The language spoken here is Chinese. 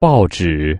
报纸。